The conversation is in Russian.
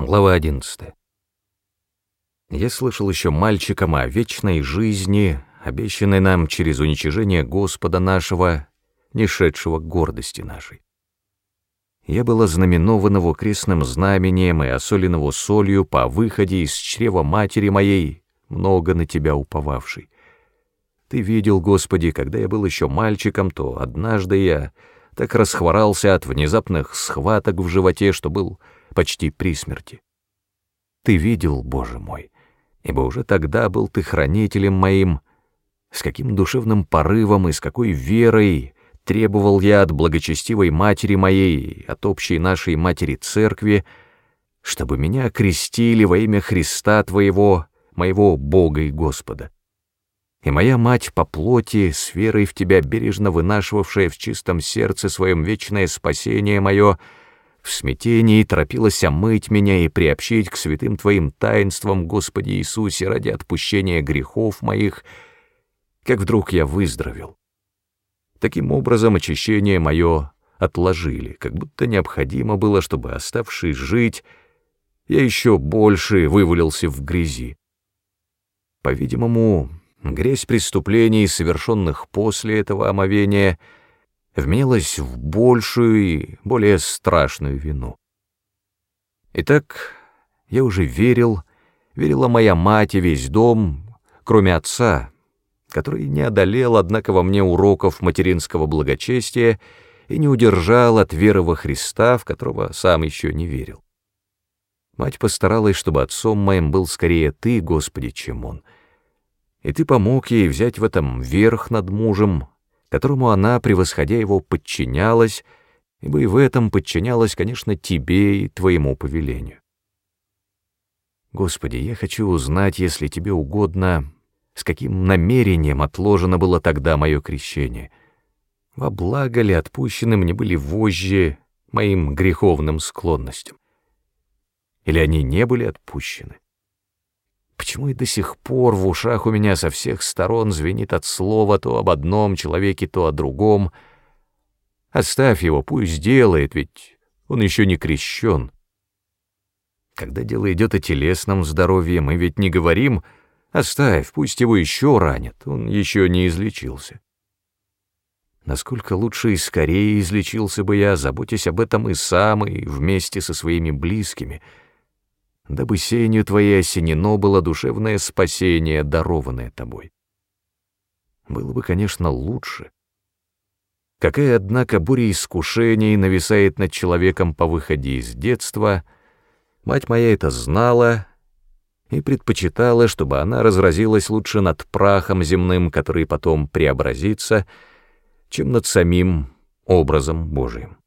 Глава 11. Я слышал еще мальчиком о вечной жизни, обещанной нам через уничижение Господа нашего, не шедшего к гордости нашей. Я был ознаменован его крестным знамением и осолен его солью по выходе из чрева матери моей, много на тебя уповавшей. Ты видел, Господи, когда я был еще мальчиком, то однажды я так расхворался от внезапных схваток в животе, что был почти при смерти. Ты видел, Боже мой, ибо уже тогда был ты хранителем моим, с каким душевным порывом и с какой верой требовал я от благочестивой матери моей, от общей нашей матери церкви, чтобы меня окрестили во имя Христа Твоего, моего Бога и Господа. И моя мать по плоти, с верой в Тебя, бережно вынашивавшая в чистом сердце своем вечное спасение мое, — в смятении торопилась омыть меня и приобщить к святым Твоим таинствам, Господи Иисусе, ради отпущения грехов моих, как вдруг я выздоровел. Таким образом, очищение мое отложили, как будто необходимо было, чтобы, оставшись жить, я еще больше вывалился в грязи. По-видимому, грязь преступлений, совершенных после этого омовения — вменилась в большую и более страшную вину. Итак, я уже верил, верила моя мать и весь дом, кроме отца, который не одолел, однако, во мне уроков материнского благочестия и не удержал от веры во Христа, в которого сам еще не верил. Мать постаралась, чтобы отцом моим был скорее ты, Господи, чем он. И ты помог ей взять в этом верх над мужем, которому она, превосходя его, подчинялась, ибо и в этом подчинялась, конечно, тебе и твоему повелению. Господи, я хочу узнать, если тебе угодно, с каким намерением отложено было тогда мое крещение. Во благо ли отпущены мне были вожжи моим греховным склонностям? Или они не были отпущены? Почему и до сих пор в ушах у меня со всех сторон звенит от слова то об одном человеке, то о другом? Оставь его, пусть делает, ведь он еще не крещен. Когда дело идет о телесном здоровье, мы ведь не говорим «оставь, пусть его еще ранят, он еще не излечился». Насколько лучше и скорее излечился бы я, заботясь об этом и сам, и вместе со своими близкими — дабы сенью твоей осенено было душевное спасение, дарованное тобой. Было бы, конечно, лучше. Какая, однако, буря искушений нависает над человеком по выходе из детства, мать моя это знала и предпочитала, чтобы она разразилась лучше над прахом земным, который потом преобразится, чем над самим образом Божиим.